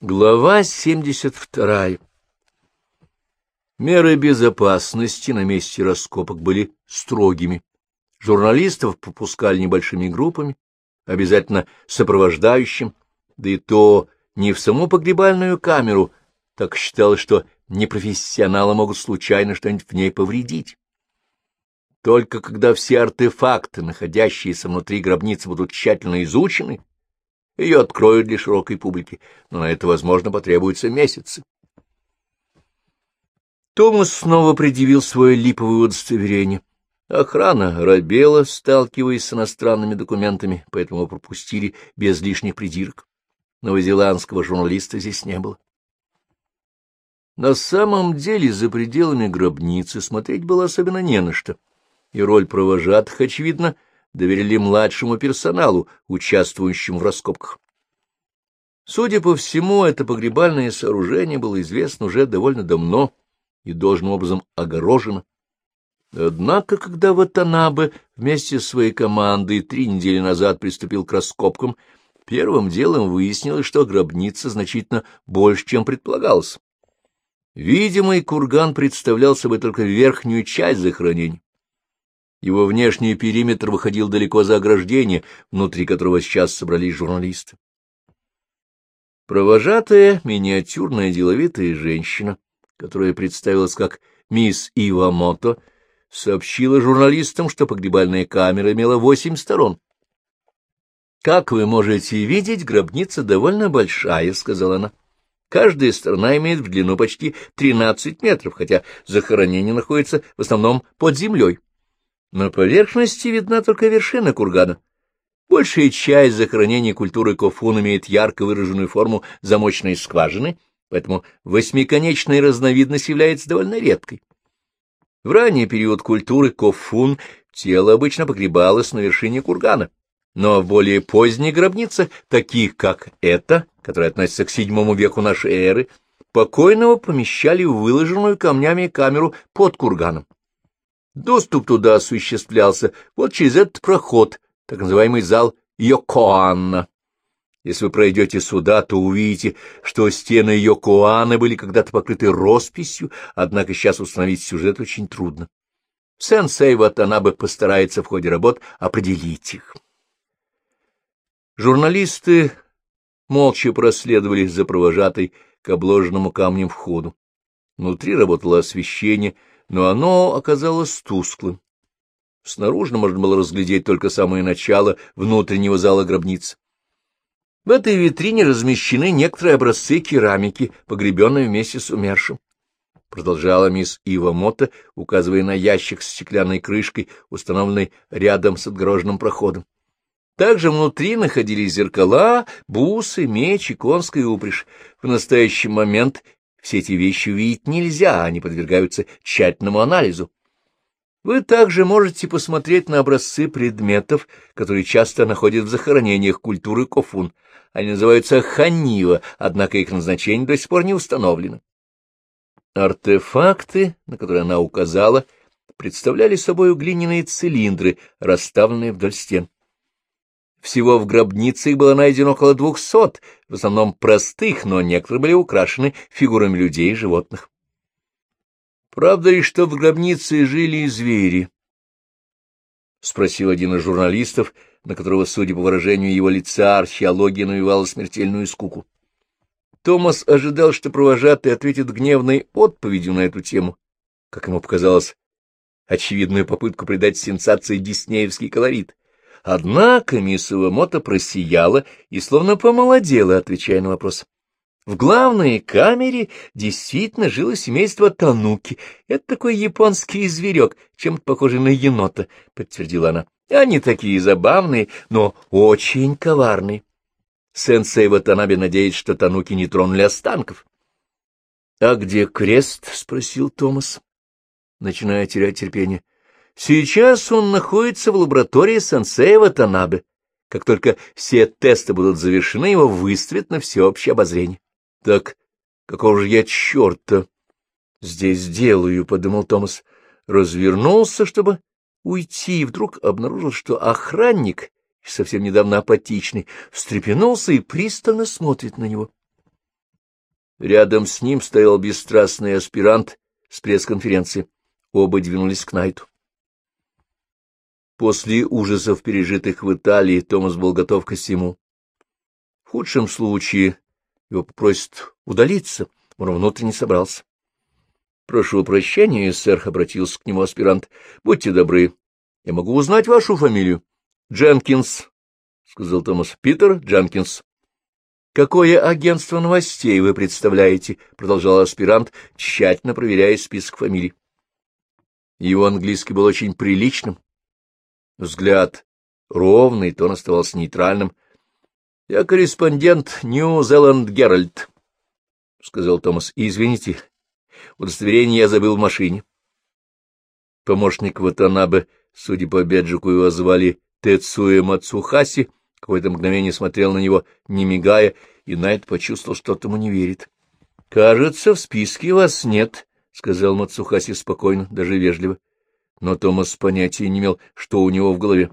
Глава 72. Меры безопасности на месте раскопок были строгими. Журналистов пропускали небольшими группами, обязательно сопровождающим, да и то не в саму погребальную камеру, так считалось, что непрофессионалы могут случайно что-нибудь в ней повредить. Только когда все артефакты, находящиеся внутри гробницы, будут тщательно изучены, ее откроют для широкой публики, но на это, возможно, потребуются месяцы. Томас снова предъявил свое липовое удостоверение. Охрана робела, сталкиваясь с иностранными документами, поэтому пропустили без лишних придирок. Новозеландского журналиста здесь не было. На самом деле за пределами гробницы смотреть было особенно не на что, и роль провожатых, очевидно, — доверили младшему персоналу, участвующему в раскопках. Судя по всему, это погребальное сооружение было известно уже довольно давно и должным образом огорожено. Однако, когда Ватанабе вместе с своей командой три недели назад приступил к раскопкам, первым делом выяснилось, что гробница значительно больше, чем предполагалось. Видимый курган представлял собой только верхнюю часть захоронения. Его внешний периметр выходил далеко за ограждение, внутри которого сейчас собрались журналисты. Провожатая, миниатюрная деловитая женщина, которая представилась как мисс Ива Мото, сообщила журналистам, что погребальная камера имела восемь сторон. «Как вы можете видеть, гробница довольно большая», — сказала она. «Каждая сторона имеет в длину почти тринадцать метров, хотя захоронение находится в основном под землей. На поверхности видна только вершина кургана. Большая часть захоронений культуры Кофун имеет ярко выраженную форму замочной скважины, поэтому восьмиконечная разновидность является довольно редкой. В ранний период культуры Кофун тело обычно погребалось на вершине кургана, но в более поздних гробницах, таких как эта, которая относится к VII веку нашей эры, покойного помещали в выложенную камнями камеру под курганом. Доступ туда осуществлялся вот через этот проход, так называемый зал Йокоанна. Если вы пройдете сюда, то увидите, что стены Йокоаны были когда-то покрыты росписью, однако сейчас установить сюжет очень трудно. Сенсей Ватанабе постарается в ходе работ определить их. Журналисты молча проследовали за провожатой к обложенному камнем входу. Внутри работало освещение — но оно оказалось тусклым. Снаружи можно было разглядеть только самое начало внутреннего зала гробницы. В этой витрине размещены некоторые образцы керамики, погребенные вместе с умершим. Продолжала мисс Ива Мота, указывая на ящик с стеклянной крышкой, установленный рядом с отгороженным проходом. Также внутри находились зеркала, бусы, меч и конская упряжь. В настоящий момент все эти вещи увидеть нельзя, они подвергаются тщательному анализу. Вы также можете посмотреть на образцы предметов, которые часто находят в захоронениях культуры Кофун. Они называются ханива, однако их назначение до сих пор не установлено. Артефакты, на которые она указала, представляли собой глиняные цилиндры, расставленные вдоль стен. Всего в гробнице их было найдено около двухсот, в основном простых, но некоторые были украшены фигурами людей и животных. Правда ли, что в гробнице жили и звери? — спросил один из журналистов, на которого, судя по выражению его лица, археология навевала смертельную скуку. Томас ожидал, что провожатый ответит гневной отповедью на эту тему, как ему показалось, очевидную попытку придать сенсации диснеевский колорит. Однако мисс Ивамото просияла и словно помолодела, отвечая на вопрос. В главной камере действительно жило семейство Тануки. Это такой японский зверек, чем-то похожий на енота, — подтвердила она. Они такие забавные, но очень коварные. Сенсей Ватанабе надеется, что Тануки не тронули останков. — А где крест? — спросил Томас, начиная терять терпение. Сейчас он находится в лаборатории сенсея Ватанабе. Как только все тесты будут завершены, его выставят на всеобщее обозрение. — Так какого же я черта здесь делаю? — подумал Томас. Развернулся, чтобы уйти, и вдруг обнаружил, что охранник, совсем недавно апатичный, встрепенулся и пристально смотрит на него. Рядом с ним стоял бесстрастный аспирант с пресс-конференции. Оба двинулись к Найту. После ужасов, пережитых в Италии, Томас был готов ко всему. В худшем случае его попросят удалиться, он внутренне собрался. — Прошу прощения, сэр, — обратился к нему аспирант. — Будьте добры, я могу узнать вашу фамилию? — Дженкинс, — сказал Томас. — Питер Дженкинс. — Какое агентство новостей вы представляете? — продолжал аспирант, тщательно проверяя список фамилий. Его английский был очень приличным. Взгляд ровный, тон оставался нейтральным. — Я корреспондент Нью-Зеланд Геральт, — сказал Томас. — Извините, удостоверение я забыл в машине. Помощник Ватанабе, судя по беджику, его звали Тецуэ Мацухаси, какое-то мгновение смотрел на него, не мигая, и Найт почувствовал, что тому не верит. — Кажется, в списке вас нет, — сказал Мацухаси спокойно, даже вежливо. Но Томас понятия не имел, что у него в голове.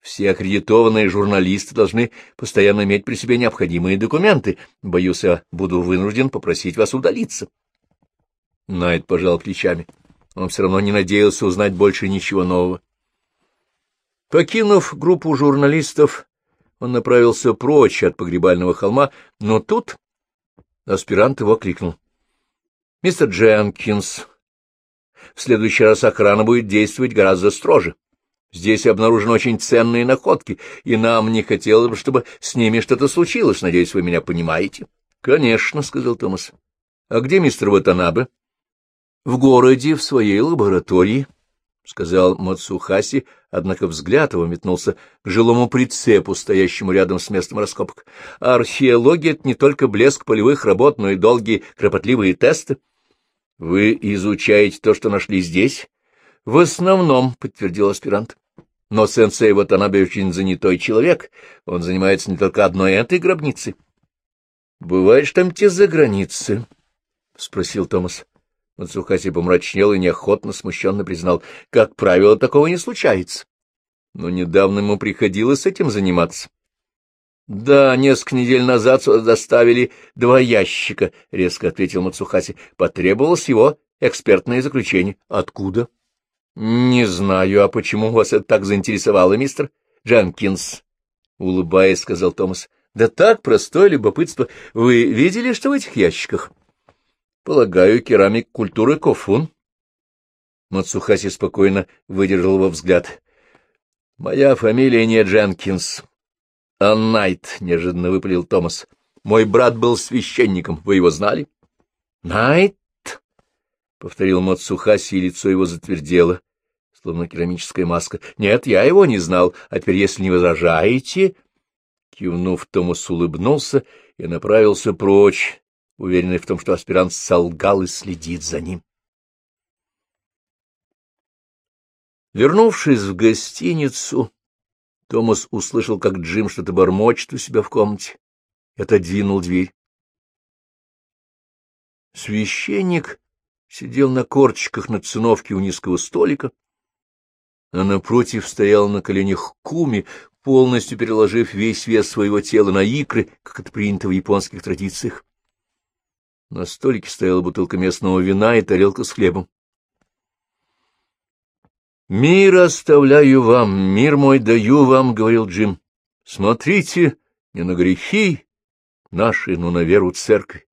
Все аккредитованные журналисты должны постоянно иметь при себе необходимые документы. Боюсь, я буду вынужден попросить вас удалиться. Найт пожал плечами. Он все равно не надеялся узнать больше ничего нового. Покинув группу журналистов, он направился прочь от погребального холма, но тут аспирант его кликнул. — Мистер Дженкинс, в следующий раз охрана будет действовать гораздо строже. Здесь обнаружены очень ценные находки, и нам не хотелось бы, чтобы с ними что-то случилось. Надеюсь, вы меня понимаете. — Конечно, — сказал Томас. — А где мистер Ватанабе? — В городе, в своей лаборатории, — сказал Мацухаси, однако взгляд его метнулся к жилому прицепу, стоящему рядом с местом раскопок. Археология — это не только блеск полевых работ, но и долгие кропотливые тесты. — Вы изучаете то, что нашли здесь? — В основном, — подтвердил аспирант. Но сенсей Ватанабе очень занятой человек, он занимается не только одной этой гробницей. — Бывает, что там те за границы? — спросил Томас. Мацухаси помрачнел и неохотно, смущенно признал. — Как правило, такого не случается. Но недавно ему приходилось этим заниматься. — Да, несколько недель назад доставили два ящика, — резко ответил Мацухаси. — Потребовалось его экспертное заключение. — Откуда? —— Не знаю, а почему вас это так заинтересовало, мистер Дженкинс? — улыбаясь, сказал Томас. — Да так, простое любопытство. Вы видели, что в этих ящиках? — Полагаю, керамик культуры Кофун. Мацухаси спокойно выдержал его взгляд. — Моя фамилия не Дженкинс, а Найт, — неожиданно выпалил Томас. — Мой брат был священником. Вы его знали? — Найт? — повторил Мацухаси, и лицо его затвердело словно керамическая маска. — Нет, я его не знал, а теперь, если не возражаете... Кивнув, Томас улыбнулся и направился прочь, уверенный в том, что аспирант солгал и следит за ним. Вернувшись в гостиницу, Томас услышал, как Джим что-то бормочет у себя в комнате. Это двинул дверь. Священник сидел на корчиках на циновке у низкого столика, а напротив стоял на коленях Куми, полностью переложив весь вес своего тела на икры, как это принято в японских традициях. На столике стояла бутылка местного вина и тарелка с хлебом. «Мир оставляю вам, мир мой даю вам», — говорил Джим. «Смотрите не на грехи наши, но на веру церкви,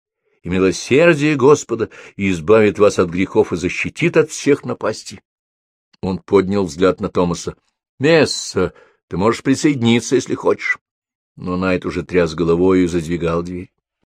и милосердие Господа избавит вас от грехов и защитит от всех напастей». Он поднял взгляд на Томаса. — Месса, ты можешь присоединиться, если хочешь. Но Найт уже тряс головой и задвигал дверь.